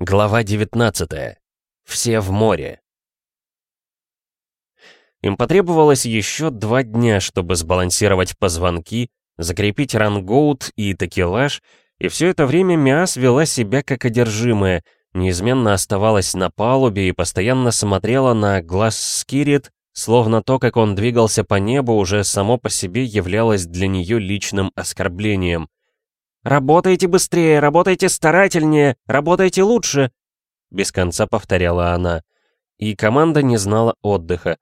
Глава 19. Все в море. Им потребовалось еще два дня, чтобы сбалансировать позвонки, закрепить рангоут и такелаж, и все это время Миас вела себя как одержимая, неизменно оставалась на палубе и постоянно смотрела на глаз Скирит, словно то, как он двигался по небу, уже само по себе являлось для нее личным оскорблением. «Работайте быстрее, работайте старательнее, работайте лучше!» Без конца повторяла она. И команда не знала отдыха.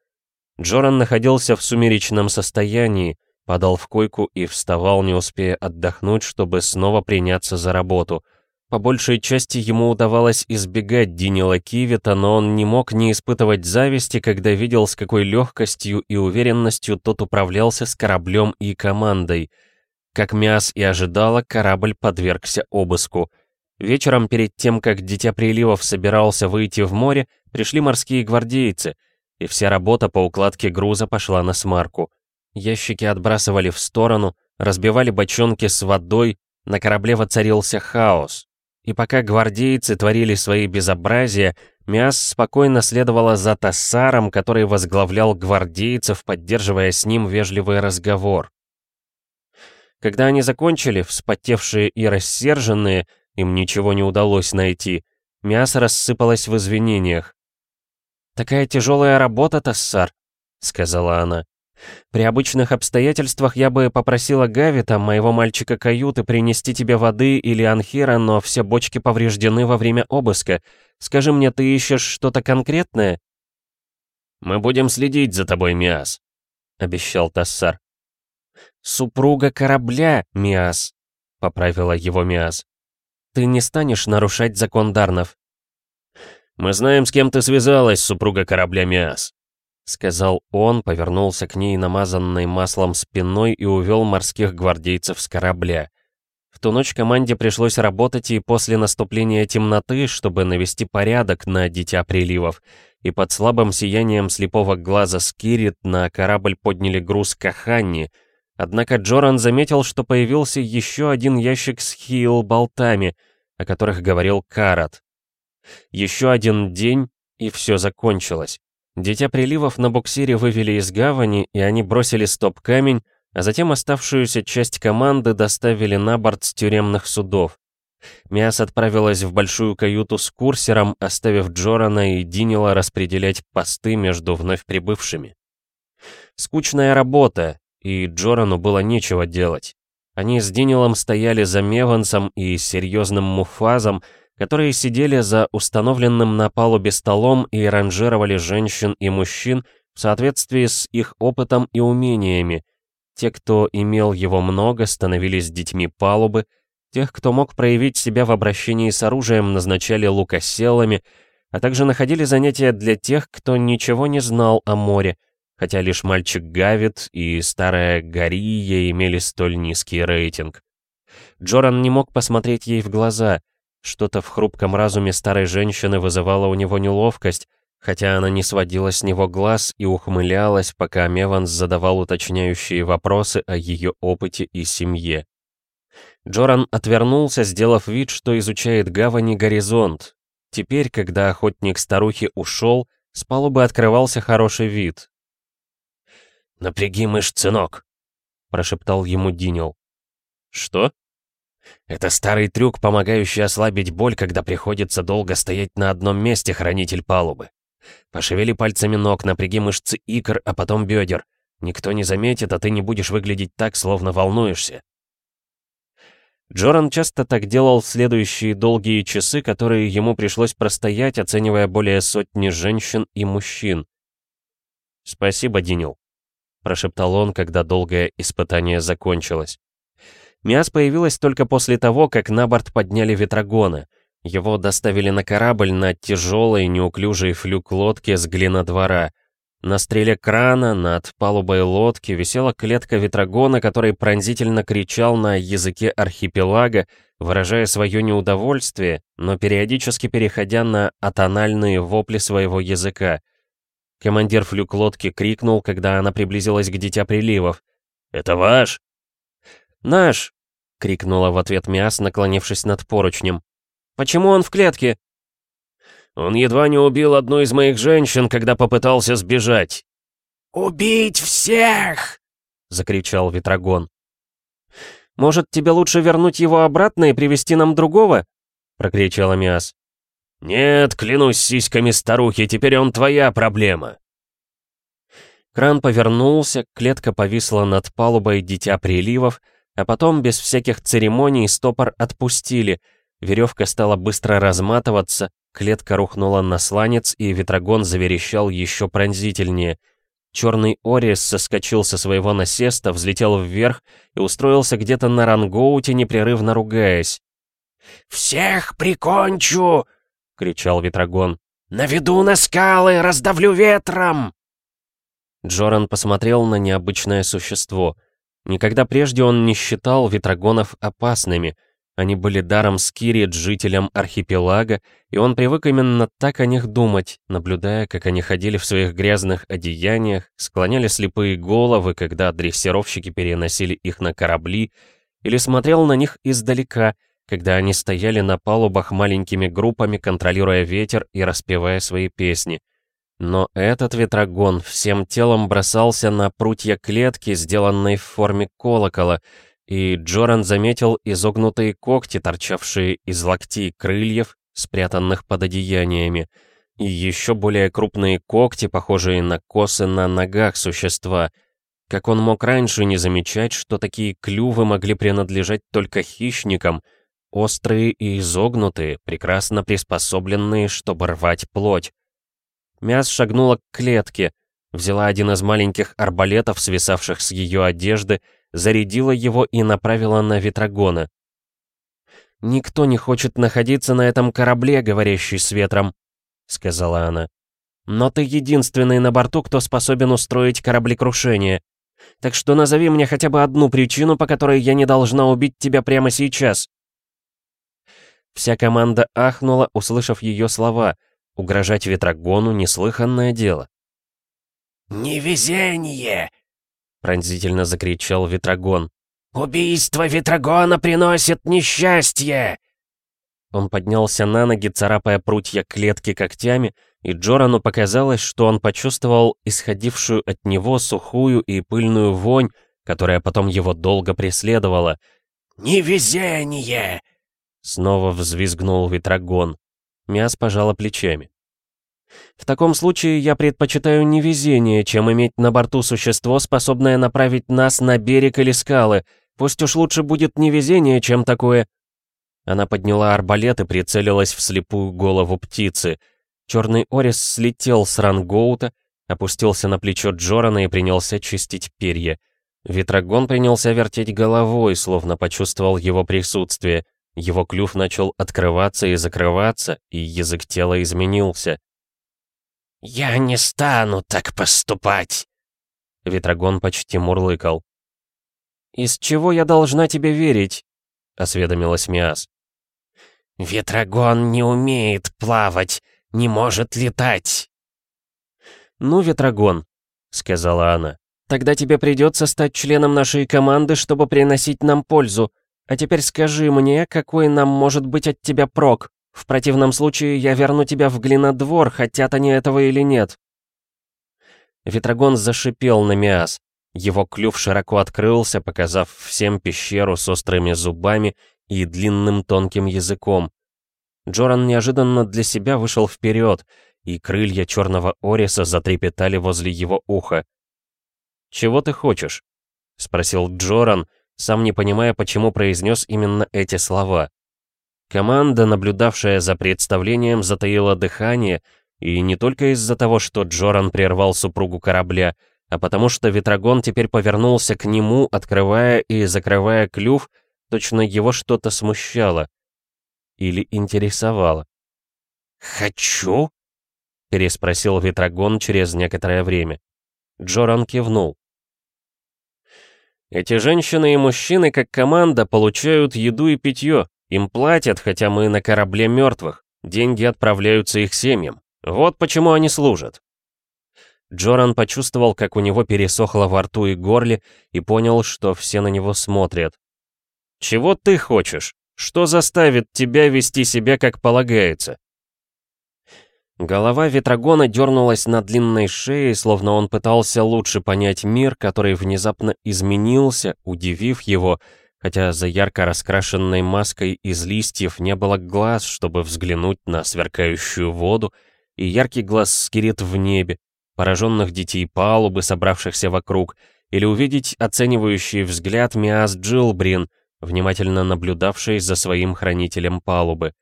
Джоран находился в сумеречном состоянии, падал в койку и вставал, не успея отдохнуть, чтобы снова приняться за работу. По большей части ему удавалось избегать Динила Кивита, но он не мог не испытывать зависти, когда видел, с какой легкостью и уверенностью тот управлялся с кораблем и командой — как Миас и ожидала, корабль подвергся обыску. Вечером, перед тем, как Дитя Приливов собирался выйти в море, пришли морские гвардейцы, и вся работа по укладке груза пошла на смарку. Ящики отбрасывали в сторону, разбивали бочонки с водой, на корабле воцарился хаос. И пока гвардейцы творили свои безобразия, Миас спокойно следовала за Тассаром, который возглавлял гвардейцев, поддерживая с ним вежливый разговор. Когда они закончили, вспотевшие и рассерженные, им ничего не удалось найти, мясо рассыпалось в извинениях. «Такая тяжелая работа, Тассар», — сказала она. «При обычных обстоятельствах я бы попросила Гавита, моего мальчика каюты, принести тебе воды или анхира, но все бочки повреждены во время обыска. Скажи мне, ты ищешь что-то конкретное?» «Мы будем следить за тобой, Миас», — обещал Тассар. «Супруга корабля, Миас», — поправила его Миас. «Ты не станешь нарушать закон Дарнов». «Мы знаем, с кем ты связалась, супруга корабля Миас», — сказал он, повернулся к ней намазанной маслом спиной и увел морских гвардейцев с корабля. В ту ночь команде пришлось работать и после наступления темноты, чтобы навести порядок на Дитя Приливов, и под слабым сиянием слепого глаза Скирит на корабль подняли груз Каханни — Однако Джоран заметил, что появился еще один ящик с хил-болтами, о которых говорил Карат. Еще один день, и все закончилось. Дитя приливов на буксире вывели из гавани, и они бросили стоп-камень, а затем оставшуюся часть команды доставили на борт с тюремных судов. Миас отправилась в большую каюту с курсером, оставив Джорана и Динила распределять посты между вновь прибывшими. Скучная работа, и Джорану было нечего делать. Они с Динилом стояли за Мевансом и серьезным Муфазом, которые сидели за установленным на палубе столом и ранжировали женщин и мужчин в соответствии с их опытом и умениями. Те, кто имел его много, становились детьми палубы, тех, кто мог проявить себя в обращении с оружием, назначали лукоселами, а также находили занятия для тех, кто ничего не знал о море, хотя лишь мальчик Гавит и старая Гария имели столь низкий рейтинг. Джоран не мог посмотреть ей в глаза. Что-то в хрупком разуме старой женщины вызывало у него неловкость, хотя она не сводила с него глаз и ухмылялась, пока Меванс задавал уточняющие вопросы о ее опыте и семье. Джоран отвернулся, сделав вид, что изучает гавани горизонт. Теперь, когда охотник старухи ушел, с палубы открывался хороший вид. «Напряги мышцы ног», — прошептал ему Динил. «Что?» «Это старый трюк, помогающий ослабить боль, когда приходится долго стоять на одном месте, хранитель палубы. Пошевели пальцами ног, напряги мышцы икр, а потом бедер. Никто не заметит, а ты не будешь выглядеть так, словно волнуешься». Джоран часто так делал в следующие долгие часы, которые ему пришлось простоять, оценивая более сотни женщин и мужчин. «Спасибо, Динил», прошептал он, когда долгое испытание закончилось. Миас появилась только после того, как на борт подняли ветрогона. Его доставили на корабль на тяжелой, неуклюжей флюк-лодке с глинодвора. На стреле крана над палубой лодки висела клетка ветрогона, который пронзительно кричал на языке архипелага, выражая свое неудовольствие, но периодически переходя на атональные вопли своего языка — Командир флюк-лодки крикнул, когда она приблизилась к Дитя Приливов. «Это ваш?» «Наш!» — крикнула в ответ Миас, наклонившись над поручнем. «Почему он в клетке?» Он едва не убил одну из моих женщин, когда попытался сбежать». «Убить всех!» — закричал Ветрогон. «Может, тебе лучше вернуть его обратно и привести нам другого?» — прокричала Миас. «Нет, клянусь сиськами старухи, теперь он твоя проблема!» Кран повернулся, клетка повисла над палубой Дитя Приливов, а потом, без всяких церемоний, стопор отпустили, веревка стала быстро разматываться, клетка рухнула на сланец, и ветрогон заверещал еще пронзительнее. Черный Орис соскочил со своего насеста, взлетел вверх и устроился где-то на рангоуте, непрерывно ругаясь. «Всех прикончу!» — кричал Ветрогон. «Наведу на скалы, раздавлю ветром!» Джоран посмотрел на необычное существо. Никогда прежде он не считал ветрогонов опасными. Они были даром Скирит жителям архипелага, и он привык именно так о них думать, наблюдая, как они ходили в своих грязных одеяниях, склоняли слепые головы, когда дрессировщики переносили их на корабли, или смотрел на них издалека, когда они стояли на палубах маленькими группами, контролируя ветер и распевая свои песни. Но этот ветрогон всем телом бросался на прутья клетки, сделанной в форме колокола, и Джоран заметил изогнутые когти, торчавшие из локтей крыльев, спрятанных под одеяниями, и еще более крупные когти, похожие на косы на ногах существа. Как он мог раньше не замечать, что такие клювы могли принадлежать только хищникам — Острые и изогнутые, прекрасно приспособленные, чтобы рвать плоть. Мяс шагнула к клетке, взяла один из маленьких арбалетов, свисавших с ее одежды, зарядила его и направила на Ветрогона. «Никто не хочет находиться на этом корабле, говорящий с ветром», — сказала она. «Но ты единственный на борту, кто способен устроить кораблекрушение. Так что назови мне хотя бы одну причину, по которой я не должна убить тебя прямо сейчас». Вся команда ахнула, услышав ее слова. Угрожать Ветрогону — неслыханное дело. «Невезение!» — пронзительно закричал Ветрогон. «Убийство Ветрогона приносит несчастье!» Он поднялся на ноги, царапая прутья клетки когтями, и Джорану показалось, что он почувствовал исходившую от него сухую и пыльную вонь, которая потом его долго преследовала. «Невезение!» Снова взвизгнул Ветрогон. Мяс пожала плечами. В таком случае я предпочитаю невезение, чем иметь на борту существо, способное направить нас на берег или скалы. Пусть уж лучше будет невезение, чем такое. Она подняла арбалет и прицелилась в слепую голову птицы. Черный Орис слетел с рангоута, опустился на плечо Джорана и принялся чистить перья. Ветрогон принялся вертеть головой, словно почувствовал его присутствие. Его клюв начал открываться и закрываться, и язык тела изменился. «Я не стану так поступать!» Ветрогон почти мурлыкал. «Из чего я должна тебе верить?» — осведомилась Миас. «Ветрогон не умеет плавать, не может летать!» «Ну, Ветрогон», — сказала она, — «тогда тебе придется стать членом нашей команды, чтобы приносить нам пользу. А теперь скажи мне, какой нам может быть от тебя прок? В противном случае я верну тебя в глинодвор, хотят они этого или нет». Ветрогон зашипел на Миас. Его клюв широко открылся, показав всем пещеру с острыми зубами и длинным тонким языком. Джоран неожиданно для себя вышел вперед, и крылья черного Ориса затрепетали возле его уха. «Чего ты хочешь?» — спросил Джоран, сам не понимая, почему произнес именно эти слова. Команда, наблюдавшая за представлением, затаила дыхание, и не только из-за того, что Джоран прервал супругу корабля, а потому что Ветрогон теперь повернулся к нему, открывая и закрывая клюв, точно его что-то смущало. Или интересовало. «Хочу?» — переспросил Ветрогон через некоторое время. Джоран кивнул. Эти женщины и мужчины, как команда, получают еду и питье. Им платят, хотя мы на корабле мертвых. Деньги отправляются их семьям. Вот почему они служат. Джоран почувствовал, как у него пересохло во рту и горле, и понял, что все на него смотрят. «Чего ты хочешь? Что заставит тебя вести себя, как полагается?» Голова Ветрогона дернулась на длинной шее, словно он пытался лучше понять мир, который внезапно изменился, удивив его, хотя за ярко раскрашенной маской из листьев не было глаз, чтобы взглянуть на сверкающую воду, и яркий глаз скирит в небе, пораженных детей палубы, собравшихся вокруг, или увидеть оценивающий взгляд Миас Джилбрин, внимательно наблюдавший за своим хранителем палубы.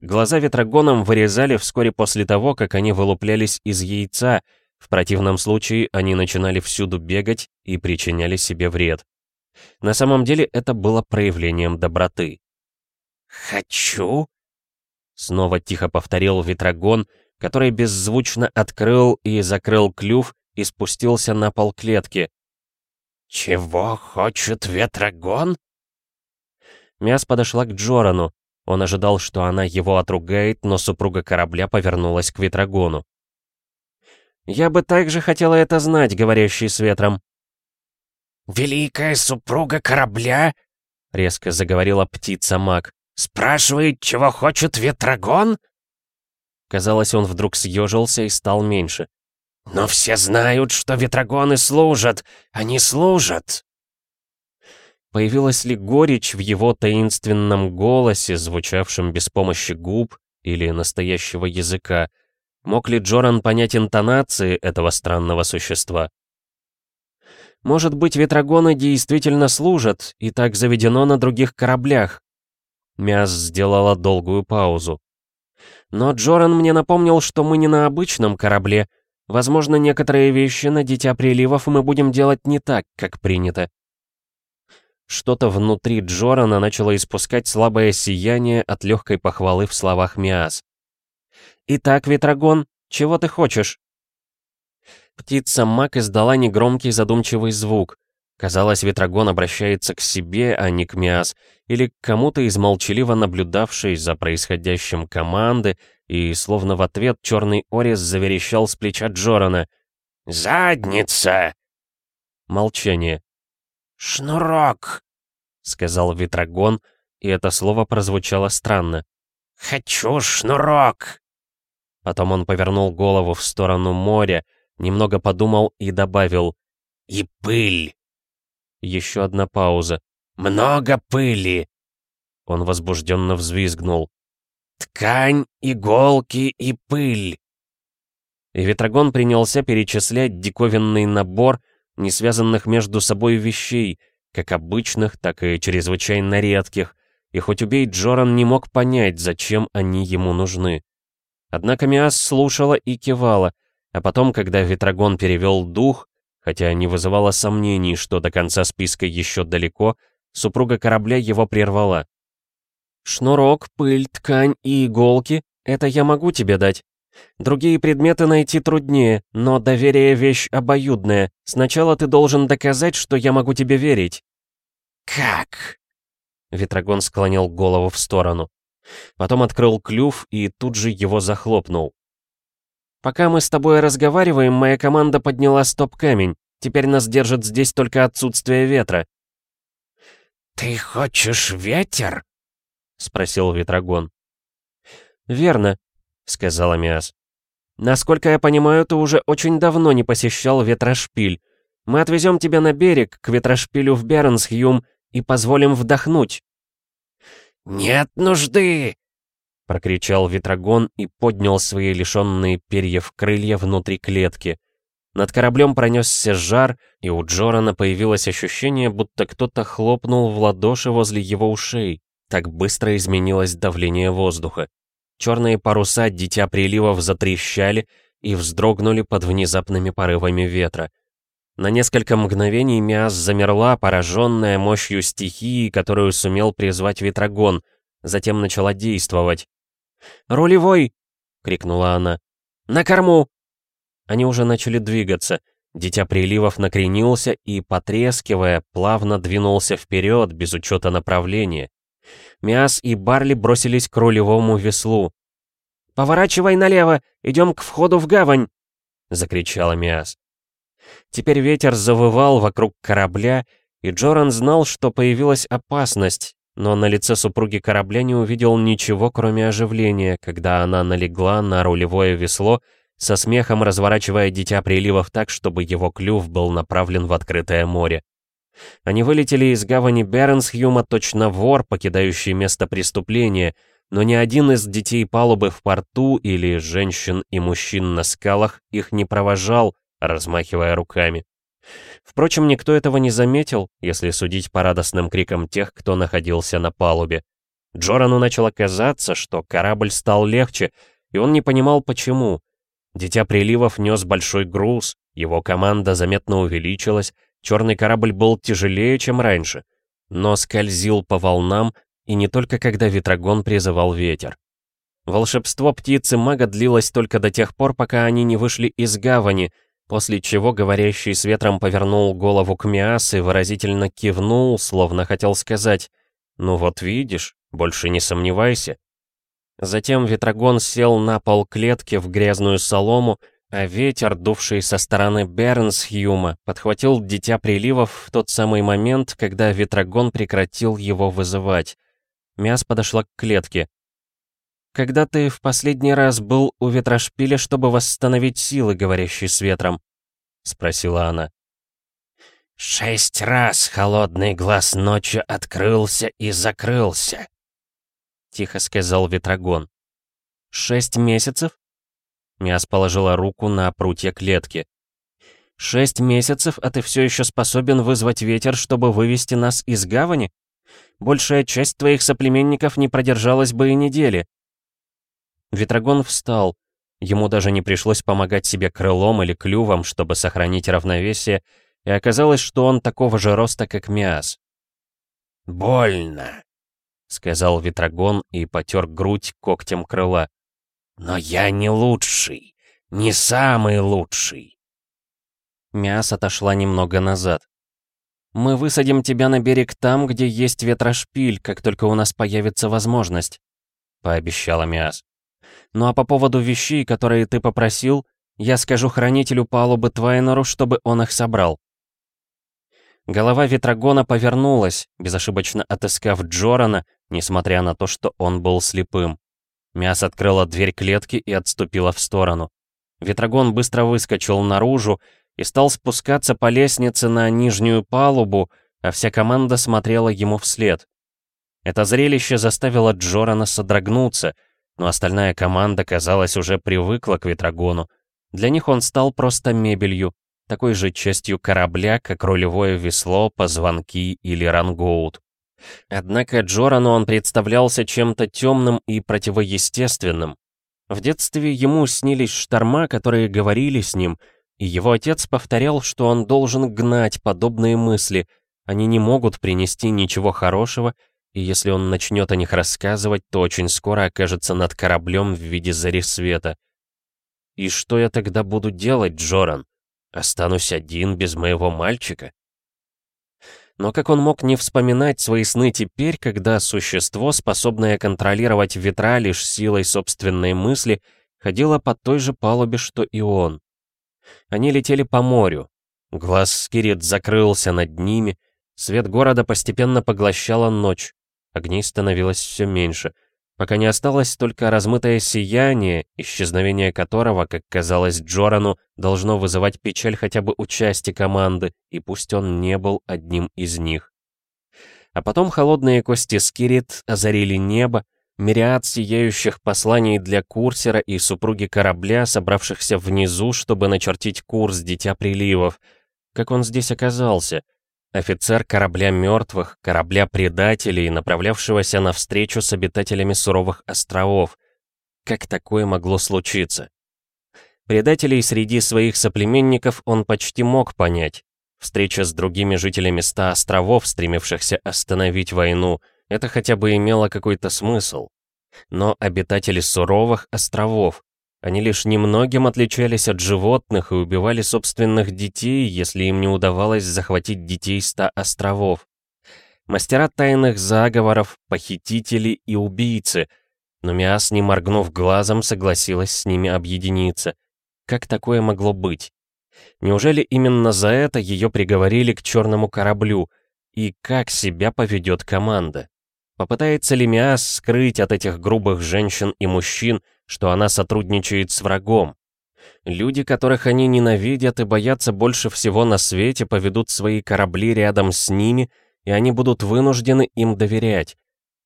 Глаза ветрогоном вырезали вскоре после того, как они вылуплялись из яйца, в противном случае они начинали всюду бегать и причиняли себе вред. На самом деле это было проявлением доброты. «Хочу?» Снова тихо повторил ветрогон, который беззвучно открыл и закрыл клюв и спустился на пол клетки. «Чего хочет ветрогон?» Мяс подошла к Джорану, он ожидал, что она его отругает, но супруга корабля повернулась к Ветрогону. «Я бы также хотела это знать, говорящий с ветром». «Великая супруга корабля?» — резко заговорила птица-маг. «Спрашивает, чего хочет Ветрогон?» Казалось, он вдруг съежился и стал меньше. «Но все знают, что ветрогоны служат! Они служат!» Появилась ли горечь в его таинственном голосе, звучавшем без помощи губ или настоящего языка? Мог ли Джоран понять интонации этого странного существа? Может быть, ветрогоны действительно служат, и так заведено на других кораблях? Мяс сделала долгую паузу. Но Джоран мне напомнил, что мы не на обычном корабле. Возможно, некоторые вещи на Дитя Приливов мы будем делать не так, как принято. Что-то внутри Джорана начало испускать слабое сияние от легкой похвалы в словах Миас. «Итак, Ветрогон, чего ты хочешь?» Птица Мак издала негромкий задумчивый звук. Казалось, Ветрогон обращается к себе, а не к Миас, или к кому-то из молчаливо наблюдавшей за происходящим команды, и словно в ответ черный Орис заверещал с плеча Джорана. «Задница!» Молчание. «Шнурок!» — сказал Ветрогон, и это слово прозвучало странно. «Хочу шнурок!» Потом он повернул голову в сторону моря, немного подумал и добавил «И пыль!» Еще одна пауза. «Много пыли!» Он возбужденно взвизгнул. «Ткань, иголки и пыль!» И Ветрогон принялся перечислять диковинный набор, не связанных между собой вещей, как обычных, так и чрезвычайно редких, и хоть убей Джоран не мог понять, зачем они ему нужны. Однако Миас слушала и кивала, а потом, когда Ветрогон перевел дух, хотя не вызывало сомнений, что до конца списка еще далеко, супруга корабля его прервала. «Шнурок, пыль, ткань и иголки — это я могу тебе дать. Другие предметы найти труднее, но доверие — вещь обоюдная. Сначала ты должен доказать, что я могу тебе верить». «Как?» Ветрогон склонил голову в сторону. Потом открыл клюв и тут же его захлопнул. «Пока мы с тобой разговариваем, моя команда подняла стоп-камень. Теперь нас держит здесь только отсутствие ветра». «Ты хочешь ветер?» — спросил Ветрогон. «Верно сказала Миас. «Насколько я понимаю, ты уже очень давно не посещал Ветрошпиль. Мы отвезем тебя на берег, к Ветрошпилю в Бернсхюм, и позволим вдохнуть». «Нет нужды!» — прокричал Ветрогон и поднял свои лишенные перьев крылья внутри клетки. Над кораблем пронесся жар, и у Джорана появилось ощущение, будто кто-то хлопнул в ладоши возле его ушей. Так быстро изменилось давление воздуха. Черные паруса Дитя Приливов затрещали и вздрогнули под внезапными порывами ветра. На несколько мгновений Миас замерла, пораженная мощью стихии, которую сумел призвать Ветрогон, затем начала действовать. «Рулевой!» — крикнула она. «На корму!» Они уже начали двигаться. Дитя приливов накренился и, потрескивая, плавно двинулся вперед, без учета направления. Миас и Барли бросились к рулевому веслу. «Поворачивай налево! Идем к входу в гавань!» — закричала Миас. Теперь ветер завывал вокруг корабля, и Джоран знал, что появилась опасность, но на лице супруги корабля не увидел ничего, кроме оживления, когда она налегла на рулевое весло, со смехом разворачивая дитя приливов так, чтобы его клюв был направлен в открытое море. Они вылетели из гавани Бернсхюма точно вор, покидающий место преступления, но ни один из детей палубы в порту или женщин и мужчин на скалах их не провожал, размахивая руками. Впрочем, никто этого не заметил, если судить по радостным крикам тех, кто находился на палубе. Джорану начало казаться, что корабль стал легче, и он не понимал, почему. Дитя приливов нес большой груз, его команда заметно увеличилась, черный корабль был тяжелее, чем раньше, но скользил по волнам, и не только когда ветрогон призывал ветер. Волшебство птицы-мага длилось только до тех пор, пока они не вышли из гавани, после чего говорящий с ветром повернул голову к Миас и выразительно кивнул, словно хотел сказать «Ну вот видишь, больше не сомневайся». Затем ветрогон сел на пол клетки в грязную солому, а ветер, дувший со стороны Бернсхьюма, подхватил Дитя Приливов в тот самый момент, когда ветрогон прекратил его вызывать. Мяс подошла к клетке. «Когда ты в последний раз был у ветрошпиля, чтобы восстановить силы, говорящие с ветром?» — спросила она. «Шесть раз холодный глаз ночью открылся и закрылся», — тихо сказал Ветрогон. «Шесть месяцев?» Мяс положила руку на прутья клетки. «Шесть месяцев, а ты все еще способен вызвать ветер, чтобы вывести нас из гавани? Большая часть твоих соплеменников не продержалась бы и недели. Ветрогон встал. Ему даже не пришлось помогать себе крылом или клювом, чтобы сохранить равновесие, и оказалось, что он такого же роста, как Миас. «Больно», — сказал Ветрогон и потер грудь когтем крыла. «Но я не лучший, не самый лучший». Миас отошла немного назад. «Мы высадим тебя на берег там, где есть ветрошпиль, как только у нас появится возможность», — пообещала Миас. Ну а по поводу вещей, которые ты попросил, я скажу хранителю палубы Твайнеру, чтобы он их собрал». Голова Ветрогона повернулась, безошибочно отыскав Джорана, несмотря на то, что он был слепым. Мяс открыла дверь клетки и отступила в сторону. Ветрогон быстро выскочил наружу и стал спускаться по лестнице на нижнюю палубу, а вся команда смотрела ему вслед. Это зрелище заставило Джорана содрогнуться — но остальная команда, казалось, уже привыкла к Ветрогону. Для них он стал просто мебелью, такой же частью корабля, как рулевое весло, позвонки или рангоут. Однако Джорану он представлялся чем-то темным и противоестественным. В детстве ему снились шторма, которые говорили с ним, и его отец повторял, что он должен гнать подобные мысли, они не могут принести ничего хорошего и если он начнет о них рассказывать, то очень скоро окажется над кораблем в виде зари света. И что я тогда буду делать, Джоран? Останусь один без моего мальчика? Но как он мог не вспоминать свои сны теперь, когда существо, способное контролировать ветра лишь силой собственной мысли, ходило по той же палубе, что и он? Они летели по морю. Глаз Скирит закрылся над ними, свет города постепенно поглощала ночь. Огней становилось все меньше, пока не осталось только размытое сияние, исчезновение которого, как казалось Джорану, должно вызывать печаль хотя бы у части команды, и пусть он не был одним из них. А потом холодные кости Скирит озарили небо, мириад сияющих посланий для курсера и супруги корабля, собравшихся внизу, чтобы начертить курс Дитя Приливов. Как он здесь оказался — Офицер корабля мертвых, корабля предателей, направлявшегося на встречу с обитателями суровых островов. Как такое могло случиться? Предателей среди своих соплеменников он почти мог понять. Встреча с другими жителями ста островов, стремившихся остановить войну, это хотя бы имело какой-то смысл. Но обитатели суровых островов, они лишь немногим отличались от животных и убивали собственных детей, если им не удавалось захватить детей ста островов. Мастера тайных заговоров, похитители и убийцы. Но Миас, не моргнув глазом, согласилась с ними объединиться. Как такое могло быть? Неужели именно за это ее приговорили к черному кораблю? И как себя поведет команда? Попытается ли Миас скрыть от этих грубых женщин и мужчин, что она сотрудничает с врагом? Люди, которых они ненавидят и боятся больше всего на свете, поведут свои корабли рядом с ними, и они будут вынуждены им доверять.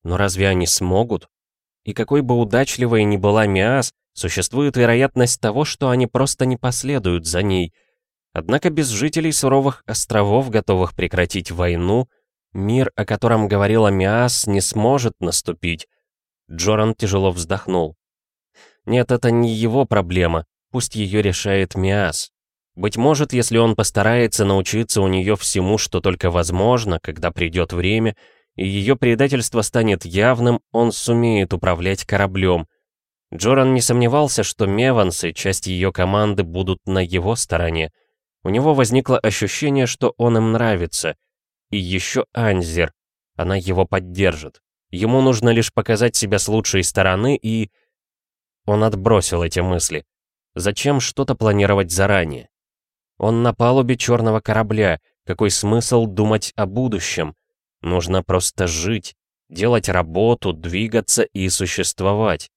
Но разве они смогут? И какой бы удачливой ни была Миас, существует вероятность того, что они просто не последуют за ней. Однако без жителей суровых островов, готовых прекратить войну, Мир, о котором говорила Миас, не сможет наступить. Джоран тяжело вздохнул. Нет, это не его проблема, пусть ее решает Миас. Быть может, если он постарается научиться у нее всему, что только возможно, когда придет время, и ее предательство станет явным, он сумеет управлять кораблем. Джоран не сомневался, что Меванс и часть ее команды будут на его стороне. У него возникло ощущение, что он им нравится. И еще Анзер. Она его поддержит. Ему нужно лишь показать себя с лучшей стороны и... Он отбросил эти мысли. Зачем что-то планировать заранее? Он на палубе черного корабля. Какой смысл думать о будущем? Нужно просто жить, делать работу, двигаться и существовать.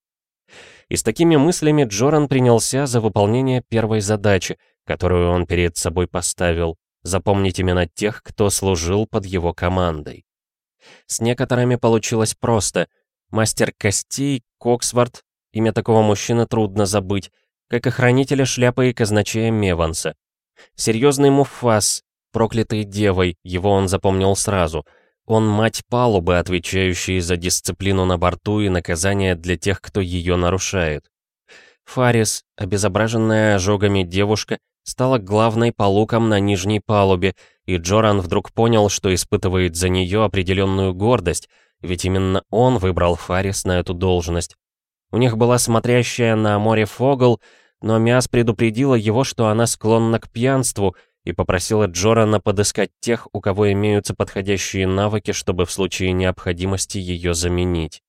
И с такими мыслями Джоран принялся за выполнение первой задачи, которую он перед собой поставил запомнить именно тех, кто служил под его командой. С некоторыми получилось просто. Мастер костей, Коксворт, имя такого мужчины трудно забыть, как и хранителя шляпы и казначея Меванса. Серьезный Муфас, проклятый девой, его он запомнил сразу. Он мать палубы, отвечающий за дисциплину на борту и наказание для тех, кто ее нарушает. Фарис, обезображенная ожогами девушка, стала главной по лукам на нижней палубе, и Джоран вдруг понял, что испытывает за нее определенную гордость, ведь именно он выбрал Фарис на эту должность. У них была смотрящая на море Фогл, но Миас предупредила его, что она склонна к пьянству, и попросила Джорана подыскать тех, у кого имеются подходящие навыки, чтобы в случае необходимости ее заменить.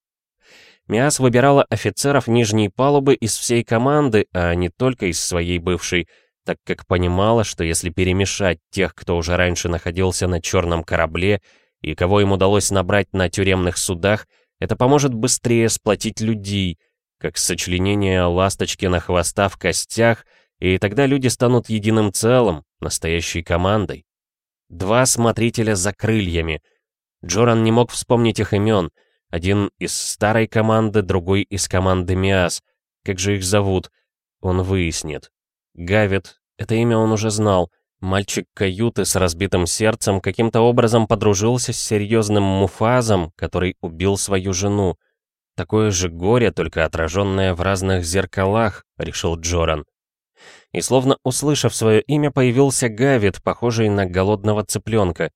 Миас выбирала офицеров нижней палубы из всей команды, а не только из своей бывшей, так как понимала, что если перемешать тех, кто уже раньше находился на черном корабле и кого им удалось набрать на тюремных судах, это поможет быстрее сплотить людей, как сочленение ласточки на хвоста в костях, и тогда люди станут единым целым, настоящей командой. Два смотрителя за крыльями. Джоран не мог вспомнить их имен. Один из старой команды, другой из команды Миас. Как же их зовут? Он выяснит. Гавит, это имя он уже знал. Мальчик каюты с разбитым сердцем каким-то образом подружился с серьезным муфазом, который убил свою жену. Такое же горе, только отраженное в разных зеркалах, решил Джоран. И словно услышав свое имя, появился Гавит, похожий на голодного цыпленка.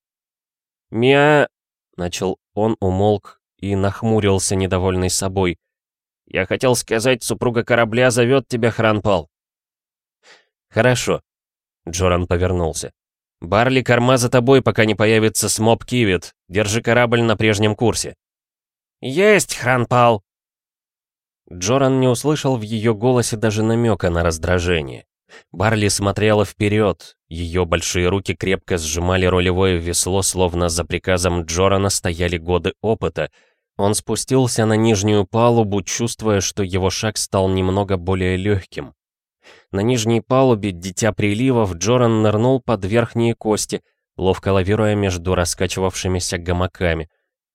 «Мя...» — начал он, умолк и нахмурился, недовольный собой. «Я хотел сказать, супруга корабля зовет тебя, Хранпал». «Хорошо». Джоран повернулся. «Барли, корма за тобой, пока не появится смоб Кивит. Держи корабль на прежнем курсе». «Есть, Хранпал!» Джоран не услышал в ее голосе даже намека на раздражение. Барли смотрела вперед, ее большие руки крепко сжимали рулевое весло, словно за приказом Джорана стояли годы опыта. Он спустился на нижнюю палубу, чувствуя, что его шаг стал немного более легким. На нижней палубе Дитя Приливов Джоран нырнул под верхние кости, ловко лавируя между раскачивавшимися гамаками.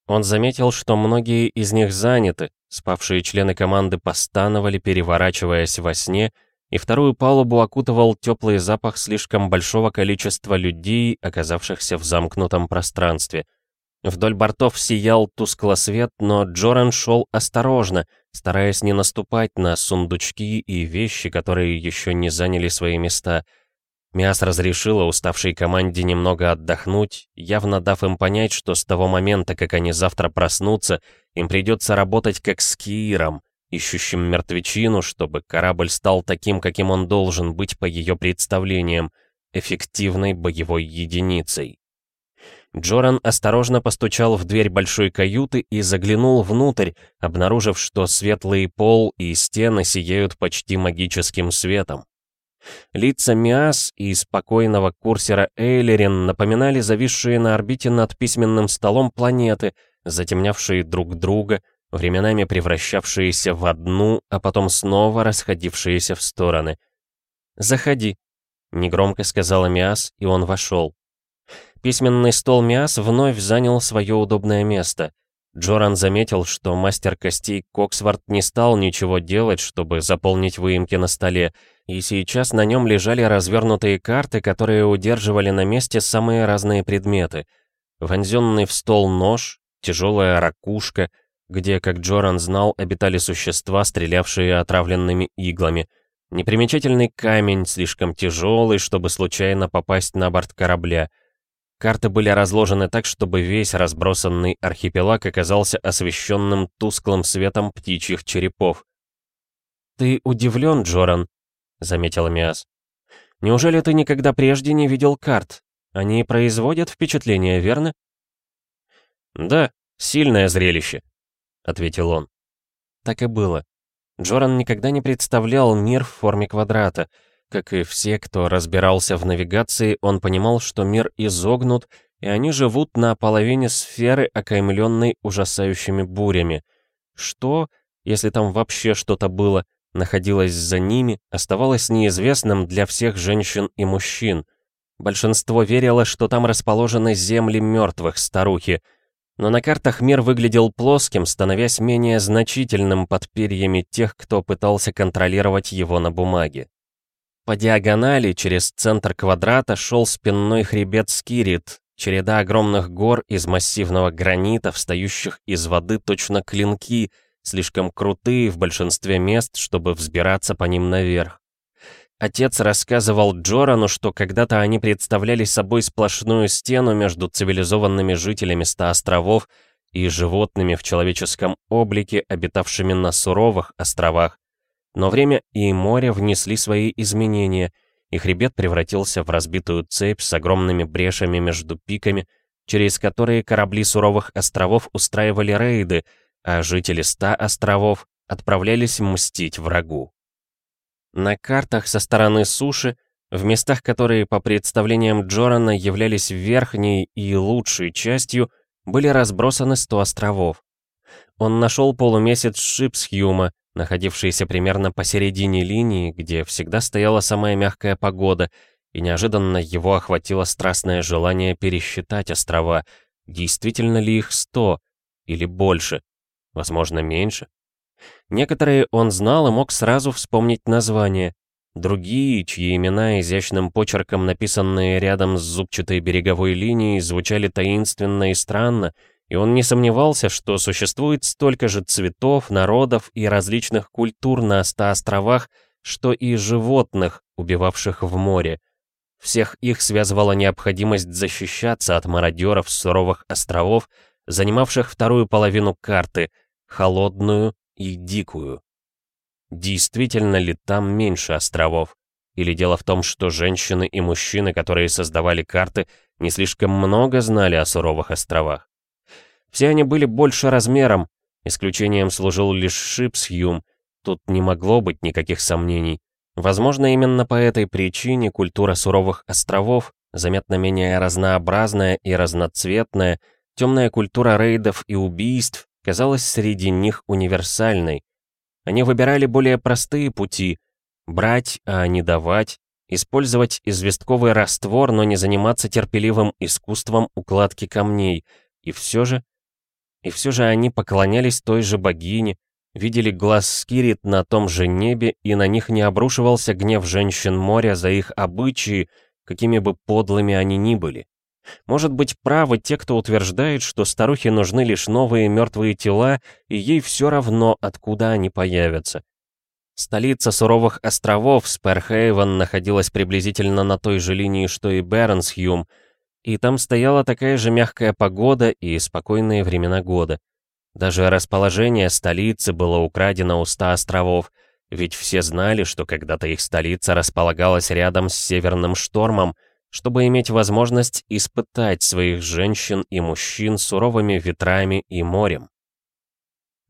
Он заметил, что многие из них заняты, спавшие члены команды постановали, переворачиваясь во сне, и вторую палубу окутывал теплый запах слишком большого количества людей, оказавшихся в замкнутом пространстве — Вдоль бортов сиял тускло свет, но Джоран шел осторожно, стараясь не наступать на сундучки и вещи, которые еще не заняли свои места. Миас разрешила уставшей команде немного отдохнуть, явно дав им понять, что с того момента, как они завтра проснутся, им придется работать как с Кииром, ищущим мертвечину, чтобы корабль стал таким, каким он должен быть по ее представлениям, эффективной боевой единицей. Джоран осторожно постучал в дверь большой каюты и заглянул внутрь, обнаружив, что светлый пол и стены сияют почти магическим светом. Лица Миас и спокойного курсера Эйлерин напоминали зависшие на орбите над письменным столом планеты, затемнявшие друг друга, временами превращавшиеся в одну, а потом снова расходившиеся в стороны. «Заходи», — негромко сказала Миас, и он вошел. Письменный стол Миас вновь занял свое удобное место. Джоран заметил, что мастер костей Коксворт не стал ничего делать, чтобы заполнить выемки на столе, и сейчас на нем лежали развернутые карты, которые удерживали на месте самые разные предметы. Вонзенный в стол нож, тяжелая ракушка, где, как Джоран знал, обитали существа, стрелявшие отравленными иглами, непримечательный камень, слишком тяжелый, чтобы случайно попасть на борт корабля. Карты были разложены так, чтобы весь разбросанный архипелаг оказался освещенным тусклым светом птичьих черепов. «Ты удивлен, Джоран?» — заметила Миас. «Неужели ты никогда прежде не видел карт? Они производят впечатление, верно?» «Да, сильное зрелище», — ответил он. Так и было. Джоран никогда не представлял мир в форме квадрата. Как и все, кто разбирался в навигации, он понимал, что мир изогнут, и они живут на половине сферы, окаймленной ужасающими бурями. Что, если там вообще что-то было, — находилась за ними, оставалось неизвестным для всех женщин и мужчин. Большинство верило, что там расположены земли мертвых старухи, но на картах мир выглядел плоским, становясь менее значительным под перьями тех, кто пытался контролировать его на бумаге. По диагонали через центр квадрата шел спинной хребет Скирит, череда огромных гор из массивного гранита, встающих из воды точно клинки — слишком крутые в большинстве мест, чтобы взбираться по ним наверх. Отец рассказывал Джорану, что когда-то они представляли собой сплошную стену между цивилизованными жителями ста островов и животными в человеческом облике, обитавшими на суровых островах. Но время и море внесли свои изменения, и хребет превратился в разбитую цепь с огромными брешами между пиками, через которые корабли суровых островов устраивали рейды, а жители ста островов отправлялись мстить врагу. На картах со стороны суши, в местах, которые по представлениям Джорана являлись верхней и лучшей частью, были разбросаны 100 островов. Он нашел полумесяц Шипсхьюма, находившийся примерно посередине линии, где всегда стояла самая мягкая погода, и неожиданно его охватило страстное желание пересчитать острова, действительно ли их 100 или больше, возможно, меньше. Некоторые он знал и мог сразу вспомнить названия. Другие, чьи имена изящным почерком, написанные рядом с зубчатой береговой линией, звучали таинственно и странно, и он не сомневался, что существует столько же цветов, народов и различных культур на ста островах, что и животных, убивавших в море. Всех их связывала необходимость защищаться от мародеров суровых островов, занимавших вторую половину карты — холодную и дикую. Действительно ли там меньше островов? Или дело в том, что женщины и мужчины, которые создавали карты, не слишком много знали о суровых островах? Все они были больше размером, исключением служил лишь Шипсхьюм, тут не могло быть никаких сомнений. Возможно, именно по этой причине культура суровых островов, заметно менее разнообразная и разноцветная, темная культура рейдов и убийств, казалась среди них универсальной. Они выбирали более простые пути — брать, а не давать, использовать известковый раствор, но не заниматься терпеливым искусством укладки камней. И все же... И все же они поклонялись той же богине, видели глаз Скирит на том же небе, и на них не обрушивался гнев женщин моря за их обычаи, какими бы подлыми они ни были. Может быть, правы те, кто утверждает, что старухе нужны лишь новые мертвые тела, и ей все равно, откуда они появятся. Столица суровых островов, Сперхейвен, находилась приблизительно на той же линии, что и Бернсхюм, и там стояла такая же мягкая погода и спокойные времена года. Даже расположение столицы было украдено у ста островов, ведь все знали, что когда-то их столица располагалась рядом с Северным штормом, чтобы иметь возможность испытать своих женщин и мужчин суровыми ветрами и морем.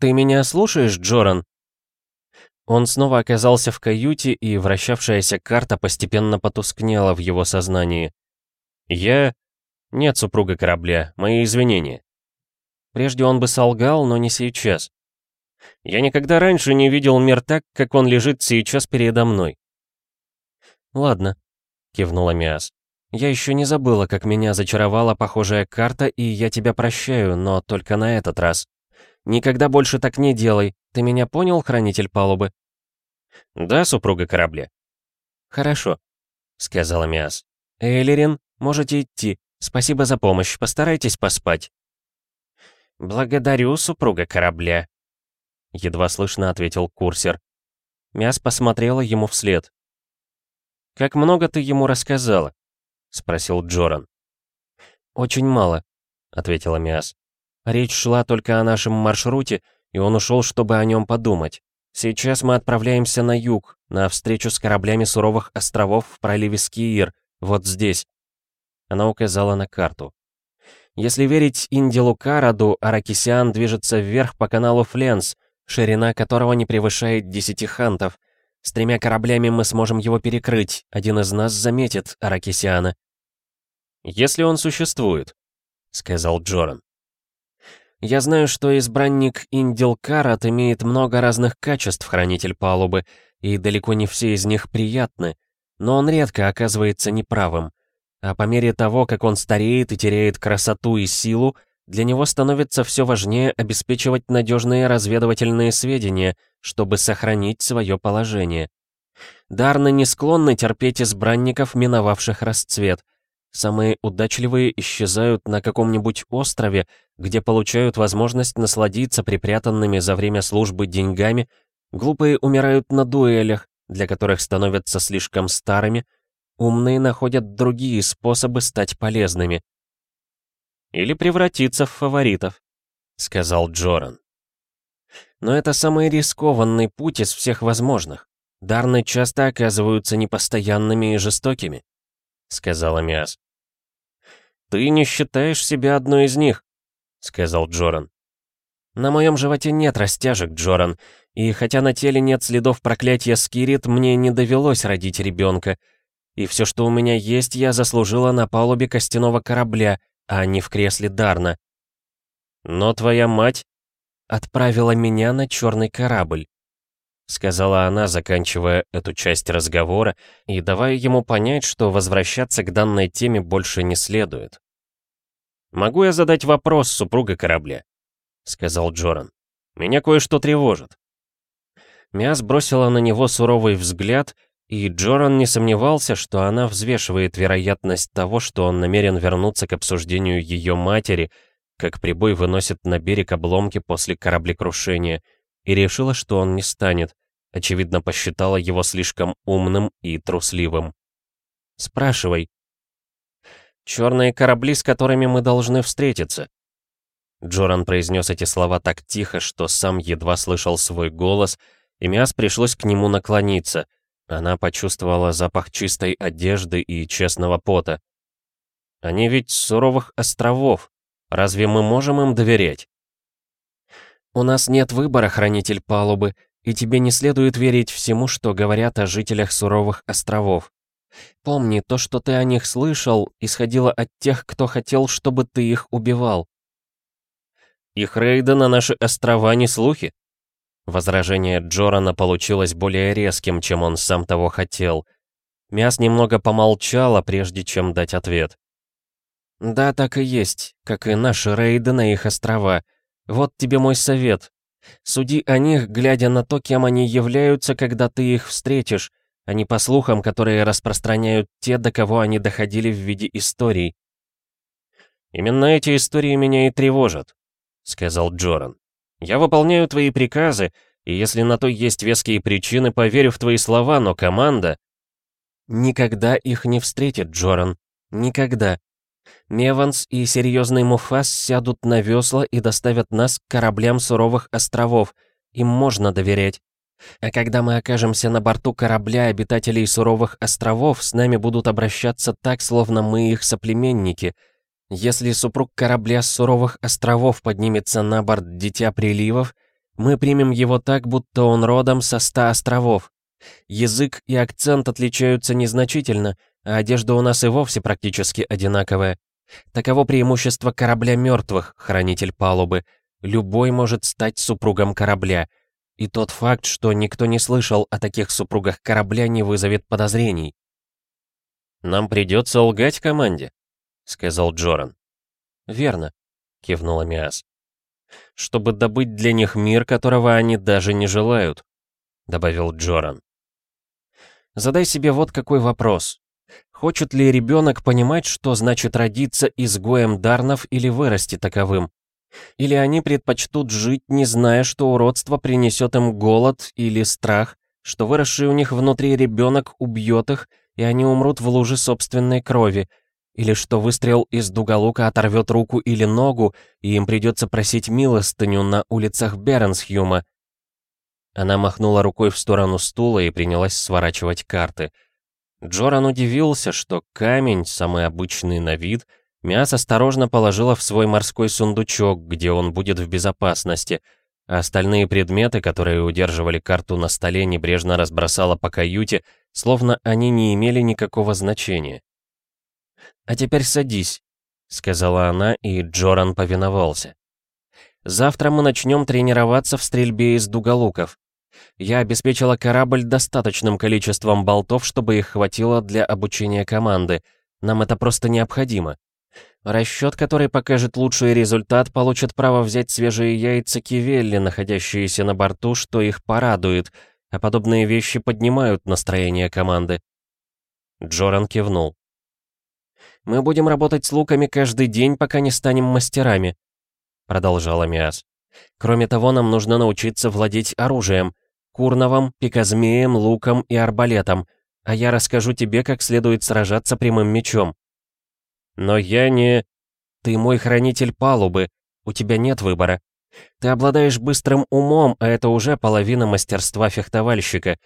«Ты меня слушаешь, Джоран?» Он снова оказался в каюте, и вращавшаяся карта постепенно потускнела в его сознании. «Я...» «Нет супруга корабля, мои извинения». Прежде он бы солгал, но не сейчас. Я никогда раньше не видел мир так, как он лежит сейчас передо мной. «Ладно», — кивнула Миас. «Я еще не забыла, как меня зачаровала похожая карта, и я тебя прощаю, но только на этот раз. Никогда больше так не делай. Ты меня понял, хранитель палубы?» «Да, супруга корабля». «Хорошо», — сказала Миас. «Эйлерин, можете идти. Спасибо за помощь. Постарайтесь поспать». «Благодарю, супруга корабля», — едва слышно ответил курсер. Мяс посмотрела ему вслед. «Как много ты ему рассказала?» — спросил Джоран. «Очень мало», — ответила Миас. «Речь шла только о нашем маршруте, и он ушел, чтобы о нем подумать. Сейчас мы отправляемся на юг, на встречу с кораблями суровых островов в проливе Скиир, вот здесь». Она указала на карту. Если верить Индилу Караду, Аракисиан движется вверх по каналу Фленс, ширина которого не превышает 10 хантов, с тремя кораблями мы сможем его перекрыть. Один из нас заметит Аракисиана. «Если он существует», — сказал Джоран. «Я знаю, что избранник Индилкарат имеет много разных качеств, хранитель палубы, и далеко не все из них приятны, но он редко оказывается неправым. А по мере того, как он стареет и теряет красоту и силу, для него становится все важнее обеспечивать надежные разведывательные сведения, чтобы сохранить свое положение. Дарны не склонны терпеть избранников, миновавших расцвет. Самые удачливые исчезают на каком-нибудь острове, где получают возможность насладиться припрятанными за время службы деньгами, глупые умирают на дуэлях, для которых становятся слишком старыми, умные находят другие способы стать полезными. «Или превратиться в фаворитов», — сказал Джоран. «Но это самый рискованный путь из всех возможных. Дарны часто оказываются непостоянными и жестокими», — сказала Миас. «Ты не считаешь себя одной из них», — сказал Джоран. «На моем животе нет растяжек, Джоран, и хотя на теле нет следов проклятия Скирит, мне не довелось родить ребенка, и все, что у меня есть, я заслужила на палубе костяного корабля, а не в кресле Дарна. Но твоя мать отправила меня на черный корабль. Сказала она, заканчивая эту часть разговора и давая ему понять, что возвращаться к данной теме больше не следует. «Могу я задать вопрос, супруга корабля?» — сказал Джоран. «Меня кое-что тревожит». Миас бросила на него суровый взгляд — и Джоран не сомневался, что она взвешивает вероятность того, что он намерен вернуться к обсуждению ее матери, как прибой выносит на берег обломки после кораблекрушения, и решила, что он не станет. Очевидно, посчитала его слишком умным и трусливым. «Спрашивай». «Черные корабли, с которыми мы должны встретиться». Джоран произнес эти слова так тихо, что сам едва слышал свой голос, и Миас пришлось к нему наклониться — она почувствовала запах чистой одежды и честного пота. Они ведь суровых островов. Разве мы можем им доверять? У нас нет выбора, хранитель палубы, и тебе не следует верить всему, что говорят о жителях суровых островов. Помни, то, что ты о них слышал, исходило от тех, кто хотел, чтобы ты их убивал. Их рейды на наши острова не слухи, Возражение Джорана получилось более резким, чем он сам того хотел. Мяс немного помолчала, прежде чем дать ответ. «Да, так и есть, как и наши рейды на их острова. Вот тебе мой совет. Суди о них, глядя на то, кем они являются, когда ты их встретишь, а не по слухам, которые распространяют те, до кого они доходили в виде историй». «Именно эти истории меня и тревожат», — сказал Джоран. Я выполняю твои приказы, и если на то есть веские причины, поверю в твои слова, но команда...» «Никогда их не встретит, Джоран. Никогда. Меванс и серьезный Муфас сядут на весла и доставят нас к кораблям суровых островов. Им можно доверять. А когда мы окажемся на борту корабля обитателей суровых островов, с нами будут обращаться так, словно мы их соплеменники — если супруг корабля с суровых островов поднимется на борт Дитя Приливов, мы примем его так, будто он родом со ста островов. Язык и акцент отличаются незначительно, а одежда у нас и вовсе практически одинаковая. Таково преимущество корабля мертвых, хранитель палубы. Любой может стать супругом корабля. И тот факт, что никто не слышал о таких супругах корабля, не вызовет подозрений. «Нам придется лгать команде», — сказал Джоран. «Верно», — кивнула Миас. «Чтобы добыть для них мир, которого они даже не желают», — добавил Джоран. «Задай себе вот какой вопрос. Хочет ли ребенок понимать, что значит родиться изгоем Дарнов или вырасти таковым? Или они предпочтут жить, не зная, что уродство принесет им голод или страх, что выросший у них внутри ребенок убьет их, и они умрут в луже собственной крови, или что выстрел из дуголука оторвет руку или ногу, и им придется просить милостыню на улицах Бернсхюма. Она махнула рукой в сторону стула и принялась сворачивать карты — Джоран удивился, что камень, самый обычный на вид, Мяс осторожно положила в свой морской сундучок, где он будет в безопасности, а остальные предметы, которые удерживали карту на столе, небрежно разбросала по каюте, словно они не имели никакого значения. «А теперь садись», — сказала она, и Джоран повиновался. «Завтра мы начнем тренироваться в стрельбе из дуголуков. Я обеспечила корабль достаточным количеством болтов, чтобы их хватило для обучения команды. Нам это просто необходимо. Расчет, который покажет лучший результат, получит право взять свежие яйца Кивелли, находящиеся на борту, что их порадует, а подобные вещи поднимают настроение команды. Джоран кивнул. «Мы будем работать с луками каждый день, пока не станем мастерами», — продолжала Миас. «Кроме того, нам нужно научиться владеть оружием курновом, пиказмеем, луком и арбалетом, а я расскажу тебе, как следует сражаться прямым мечом. Но я не... Ты мой хранитель палубы, у тебя нет выбора. Ты обладаешь быстрым умом, а это уже половина мастерства фехтовальщика.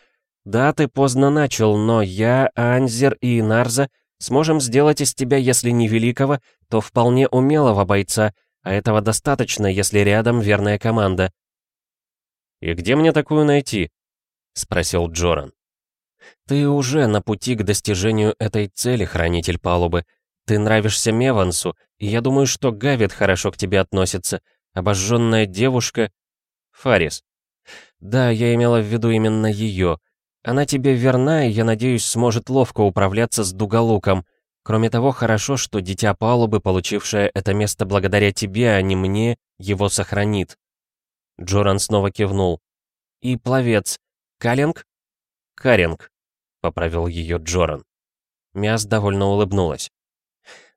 Да, ты поздно начал, но я, Анзер и Нарза сможем сделать из тебя, если не великого, то вполне умелого бойца, а этого достаточно, если рядом верная команда. «И где мне такую найти?» — спросил Джоран. «Ты уже на пути к достижению этой цели, хранитель палубы. Ты нравишься Мевансу, и я думаю, что Гавит хорошо к тебе относится. Обожженная девушка...» «Фарис». «Да, я имела в виду именно ее. Она тебе верна, и, я надеюсь, сможет ловко управляться с дуголуком. Кроме того, хорошо, что дитя палубы, получившее это место благодаря тебе, а не мне, его сохранит. Джоран снова кивнул. «И пловец. Калинг?» «Каринг», — поправил ее Джоран. Мяс довольно улыбнулась.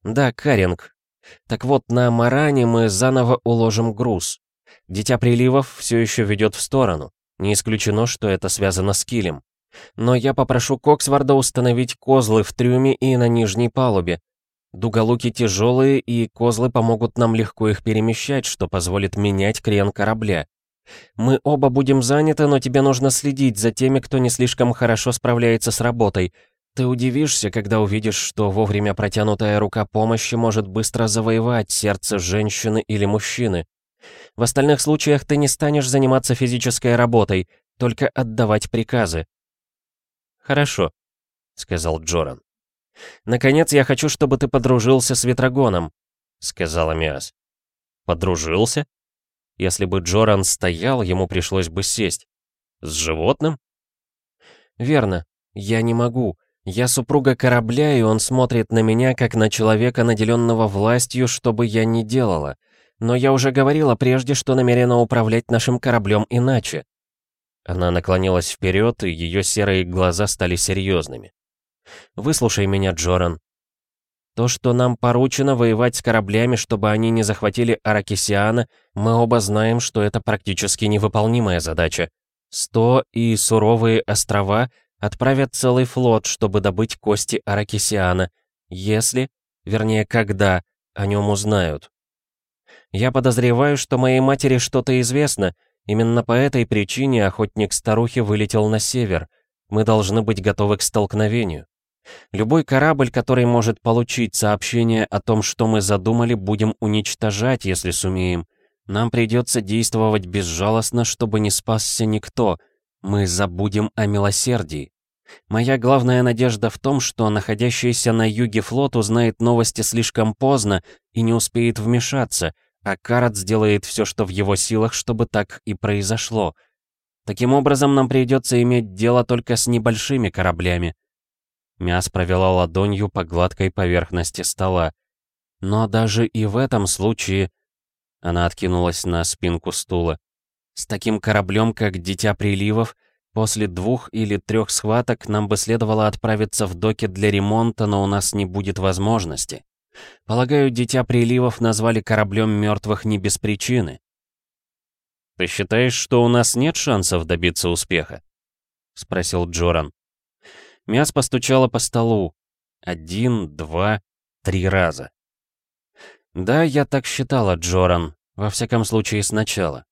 «Да, Каринг. Так вот, на Маране мы заново уложим груз. Дитя приливов все еще ведет в сторону. Не исключено, что это связано с килем. Но я попрошу Коксварда установить козлы в трюме и на нижней палубе. Дуголуки тяжелые, и козлы помогут нам легко их перемещать, что позволит менять крен корабля. Мы оба будем заняты, но тебе нужно следить за теми, кто не слишком хорошо справляется с работой. Ты удивишься, когда увидишь, что вовремя протянутая рука помощи может быстро завоевать сердце женщины или мужчины. В остальных случаях ты не станешь заниматься физической работой, только отдавать приказы. «Хорошо», — сказал Джоран. «Наконец, я хочу, чтобы ты подружился с Ветрогоном», — сказала Миас. «Подружился?» Если бы Джоран стоял, ему пришлось бы сесть. С животным? Верно. Я не могу. Я супруга корабля, и он смотрит на меня, как на человека, наделенного властью, что бы я ни делала. Но я уже говорила прежде, что намерена управлять нашим кораблем иначе. Она наклонилась вперед, и ее серые глаза стали серьезными. «Выслушай меня, Джоран. То, что нам поручено воевать с кораблями, чтобы они не захватили Аракисиана, мы оба знаем, что это практически невыполнимая задача. Сто и суровые острова отправят целый флот, чтобы добыть кости Аракисиана, если, вернее, когда, о нем узнают. Я подозреваю, что моей матери что-то известно, именно по этой причине охотник старухи вылетел на север. Мы должны быть готовы к столкновению. Любой корабль, который может получить сообщение о том, что мы задумали, будем уничтожать, если сумеем. Нам придется действовать безжалостно, чтобы не спасся никто. Мы забудем о милосердии. Моя главная надежда в том, что находящийся на юге флот узнает новости слишком поздно и не успеет вмешаться, а Карат сделает все, что в его силах, чтобы так и произошло. Таким образом, нам придется иметь дело только с небольшими кораблями. Мяс провела ладонью по гладкой поверхности стола. Но даже и в этом случае... Она откинулась на спинку стула. С таким кораблем, как Дитя Приливов, после двух или трех схваток нам бы следовало отправиться в доки для ремонта, но у нас не будет возможности. Полагаю, Дитя Приливов назвали кораблем мертвых не без причины. «Ты считаешь, что у нас нет шансов добиться успеха?» — спросил Джоран. Мяс постучала по столу. Один, два, три раза. Да, я так считала, Джоран. Во всяком случае, сначала.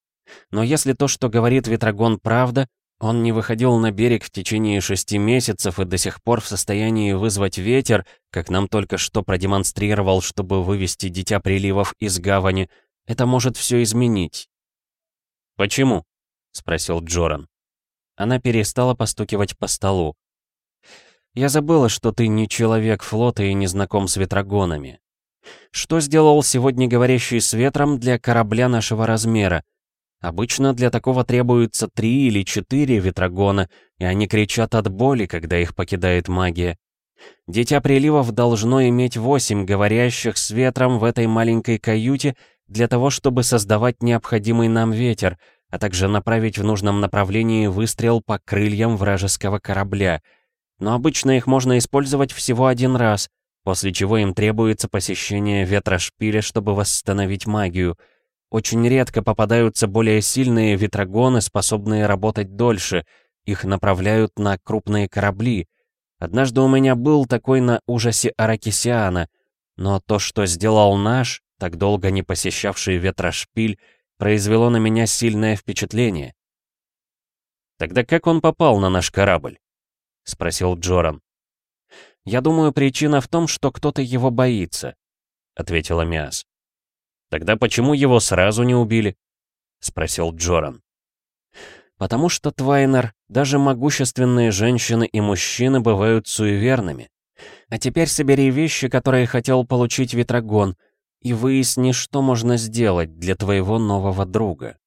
Но если то, что говорит Ветрогон, правда, он не выходил на берег в течение шести месяцев и до сих пор в состоянии вызвать ветер, как нам только что продемонстрировал, чтобы вывести Дитя Приливов из гавани, это может все изменить. «Почему?» — спросил Джоран. Она перестала постукивать по столу. Я забыла, что ты не человек флота и не знаком с ветрогонами. Что сделал сегодня говорящий с ветром для корабля нашего размера? Обычно для такого требуется три или четыре ветрогона, и они кричат от боли, когда их покидает магия. Дитя приливов должно иметь восемь говорящих с ветром в этой маленькой каюте для того, чтобы создавать необходимый нам ветер, а также направить в нужном направлении выстрел по крыльям вражеского корабля — но обычно их можно использовать всего один раз, после чего им требуется посещение ветрошпиля, чтобы восстановить магию. Очень редко попадаются более сильные ветрогоны, способные работать дольше. Их направляют на крупные корабли. Однажды у меня был такой на ужасе Аракисиана, но то, что сделал наш, так долго не посещавший ветрошпиль, произвело на меня сильное впечатление. Тогда как он попал на наш корабль? — спросил Джоран. «Я думаю, причина в том, что кто-то его боится», — ответила Миас. «Тогда почему его сразу не убили?» — спросил Джоран. «Потому что, Твайнер, даже могущественные женщины и мужчины бывают суеверными. А теперь собери вещи, которые хотел получить Ветрогон, и выясни, что можно сделать для твоего нового друга».